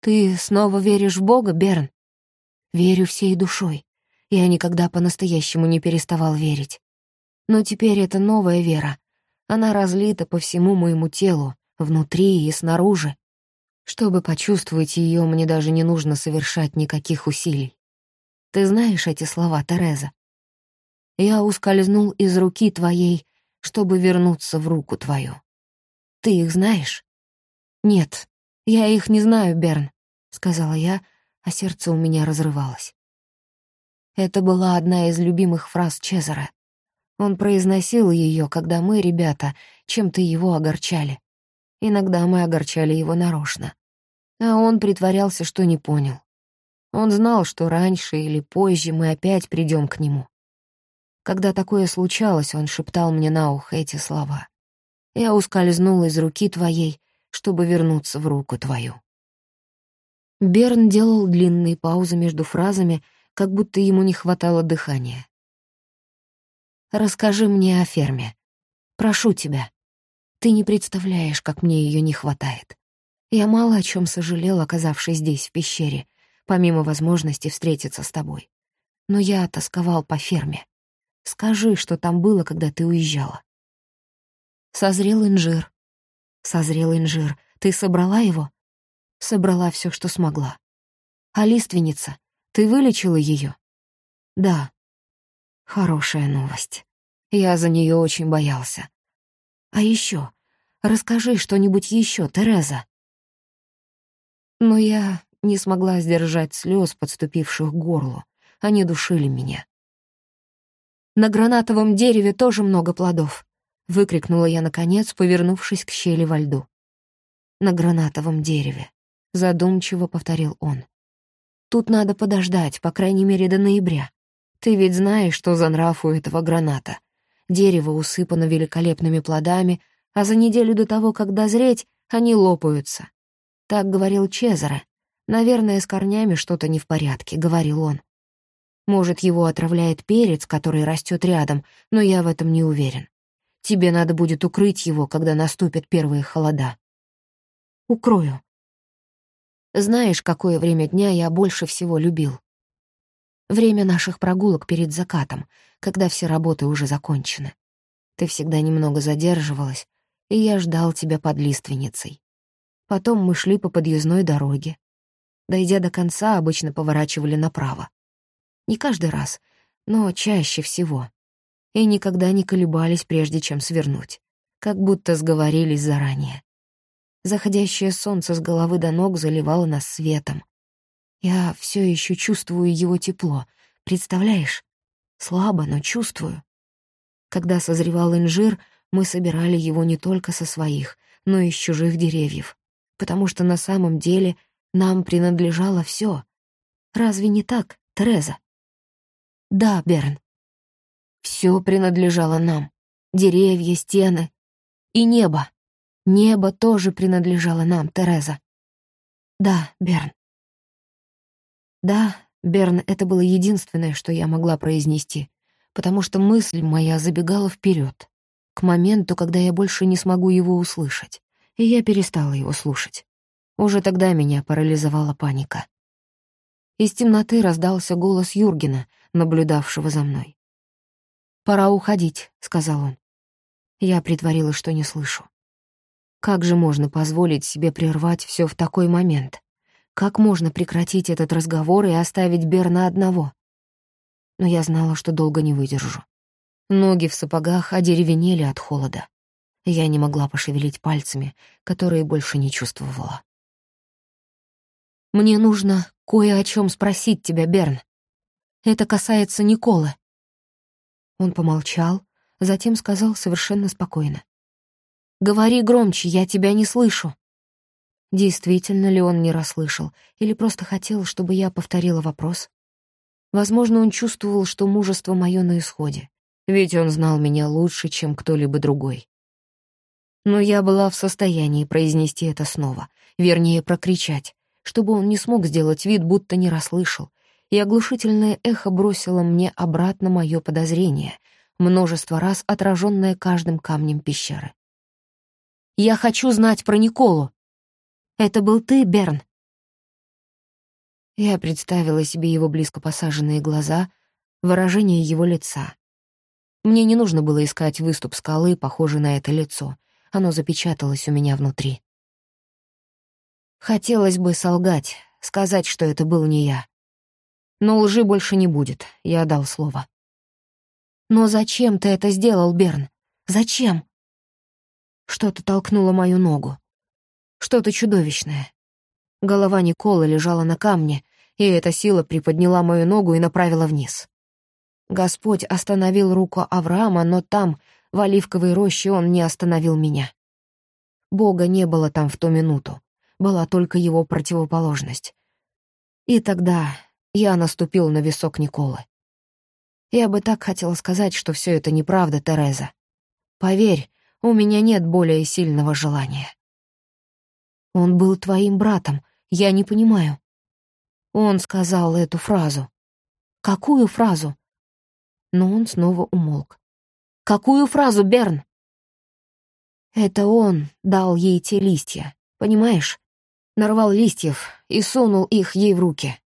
«Ты снова веришь в Бога, Берн?» «Верю всей душой. Я никогда по-настоящему не переставал верить. Но теперь это новая вера. Она разлита по всему моему телу, внутри и снаружи. Чтобы почувствовать ее, мне даже не нужно совершать никаких усилий. Ты знаешь эти слова, Тереза? Я ускользнул из руки твоей, чтобы вернуться в руку твою. Ты их знаешь? Нет, я их не знаю, Берн, сказала я, а сердце у меня разрывалось. Это была одна из любимых фраз Чезаре. Он произносил ее, когда мы, ребята, чем-то его огорчали. Иногда мы огорчали его нарочно. А он притворялся, что не понял. Он знал, что раньше или позже мы опять придем к нему. Когда такое случалось, он шептал мне на ухо эти слова. «Я ускользнул из руки твоей, чтобы вернуться в руку твою». Берн делал длинные паузы между фразами, как будто ему не хватало дыхания. «Расскажи мне о ферме. Прошу тебя. Ты не представляешь, как мне ее не хватает. Я мало о чем сожалел, оказавшись здесь, в пещере, помимо возможности встретиться с тобой. Но я тосковал по ферме. Скажи, что там было, когда ты уезжала. Созрел инжир. Созрел инжир. Ты собрала его? Собрала все, что смогла. А лиственница? Ты вылечила ее? Да. Хорошая новость. Я за нее очень боялся. А еще, расскажи что-нибудь еще, Тереза. Но я не смогла сдержать слез, подступивших к горлу. Они душили меня. На гранатовом дереве тоже много плодов», — выкрикнула я, наконец, повернувшись к щели во льду. «На гранатовом дереве», — задумчиво повторил он. «Тут надо подождать, по крайней мере, до ноября. Ты ведь знаешь, что за нрав у этого граната. Дерево усыпано великолепными плодами, а за неделю до того, как дозреть, они лопаются. Так говорил Чезаре. Наверное, с корнями что-то не в порядке, — говорил он. Может, его отравляет перец, который растет рядом, но я в этом не уверен. Тебе надо будет укрыть его, когда наступят первые холода. Укрою. Знаешь, какое время дня я больше всего любил? Время наших прогулок перед закатом, когда все работы уже закончены. Ты всегда немного задерживалась, и я ждал тебя под лиственницей. Потом мы шли по подъездной дороге. Дойдя до конца, обычно поворачивали направо. Не каждый раз, но чаще всего. И никогда не колебались, прежде чем свернуть. Как будто сговорились заранее. Заходящее солнце с головы до ног заливало нас светом. Я все еще чувствую его тепло, представляешь? Слабо, но чувствую. Когда созревал инжир, мы собирали его не только со своих, но и с чужих деревьев, потому что на самом деле нам принадлежало все. Разве не так, Тереза? Да, Берн. Все принадлежало нам. Деревья, стены и небо. Небо тоже принадлежало нам, Тереза. Да, Берн. Да, Берн, это было единственное, что я могла произнести, потому что мысль моя забегала вперед, к моменту, когда я больше не смогу его услышать, и я перестала его слушать. Уже тогда меня парализовала паника. Из темноты раздался голос Юргена, наблюдавшего за мной. «Пора уходить», — сказал он. Я притворила, что не слышу. Как же можно позволить себе прервать все в такой момент? Как можно прекратить этот разговор и оставить Берна одного? Но я знала, что долго не выдержу. Ноги в сапогах одеревенели от холода. Я не могла пошевелить пальцами, которые больше не чувствовала. «Мне нужно кое о чем спросить тебя, Берн. Это касается Николы». Он помолчал, затем сказал совершенно спокойно. «Говори громче, я тебя не слышу». Действительно ли он не расслышал, или просто хотел, чтобы я повторила вопрос? Возможно, он чувствовал, что мужество мое на исходе, ведь он знал меня лучше, чем кто-либо другой. Но я была в состоянии произнести это снова, вернее, прокричать, чтобы он не смог сделать вид, будто не расслышал, и оглушительное эхо бросило мне обратно мое подозрение, множество раз отраженное каждым камнем пещеры. «Я хочу знать про Николу!» «Это был ты, Берн?» Я представила себе его близко посаженные глаза, выражение его лица. Мне не нужно было искать выступ скалы, похожий на это лицо. Оно запечаталось у меня внутри. Хотелось бы солгать, сказать, что это был не я. Но лжи больше не будет, я дал слово. «Но зачем ты это сделал, Берн? Зачем?» Что-то толкнуло мою ногу. Что-то чудовищное. Голова Николы лежала на камне, и эта сила приподняла мою ногу и направила вниз. Господь остановил руку Авраама, но там, в оливковой роще, он не остановил меня. Бога не было там в ту минуту, была только его противоположность. И тогда я наступил на висок Николы. Я бы так хотела сказать, что все это неправда, Тереза. Поверь, у меня нет более сильного желания. Он был твоим братом, я не понимаю. Он сказал эту фразу. Какую фразу? Но он снова умолк. Какую фразу, Берн? Это он дал ей те листья, понимаешь? Нарвал листьев и сунул их ей в руки.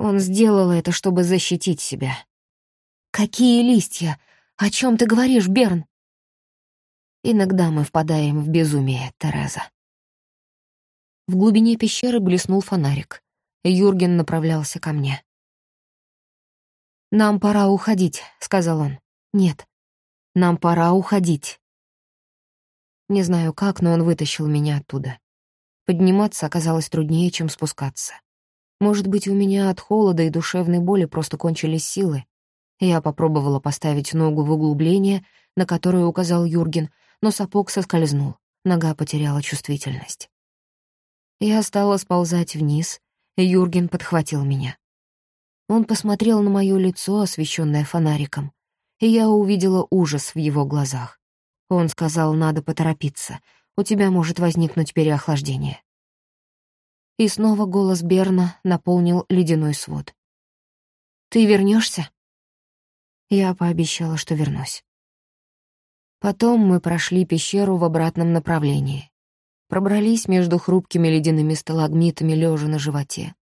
Он сделал это, чтобы защитить себя. Какие листья? О чем ты говоришь, Берн? Иногда мы впадаем в безумие, Тереза. В глубине пещеры блеснул фонарик. Юрген направлялся ко мне. «Нам пора уходить», — сказал он. «Нет, нам пора уходить». Не знаю как, но он вытащил меня оттуда. Подниматься оказалось труднее, чем спускаться. Может быть, у меня от холода и душевной боли просто кончились силы. Я попробовала поставить ногу в углубление, на которое указал Юрген, но сапог соскользнул, нога потеряла чувствительность. Я стала сползать вниз, и Юрген подхватил меня. Он посмотрел на моё лицо, освещенное фонариком, и я увидела ужас в его глазах. Он сказал, надо поторопиться, у тебя может возникнуть переохлаждение. И снова голос Берна наполнил ледяной свод. «Ты вернешься? Я пообещала, что вернусь. Потом мы прошли пещеру в обратном направлении пробрались между хрупкими ледяными сталагмитами лежа на животе,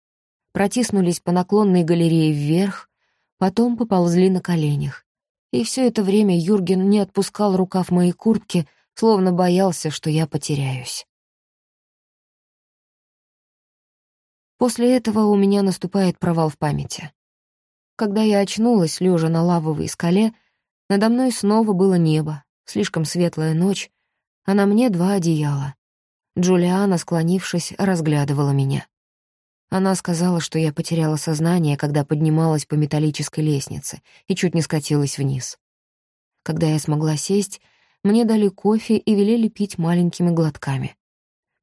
протиснулись по наклонной галерее вверх, потом поползли на коленях. И все это время Юрген не отпускал рукав моей куртки, словно боялся, что я потеряюсь. После этого у меня наступает провал в памяти. Когда я очнулась, лежа на лавовой скале, надо мной снова было небо, слишком светлая ночь, а на мне два одеяла. Джулиана, склонившись, разглядывала меня. Она сказала, что я потеряла сознание, когда поднималась по металлической лестнице и чуть не скатилась вниз. Когда я смогла сесть, мне дали кофе и велели пить маленькими глотками.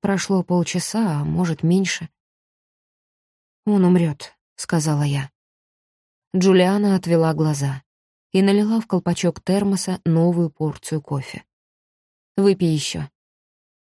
Прошло полчаса, а может, меньше. «Он умрет», — сказала я. Джулиана отвела глаза и налила в колпачок термоса новую порцию кофе. «Выпей еще.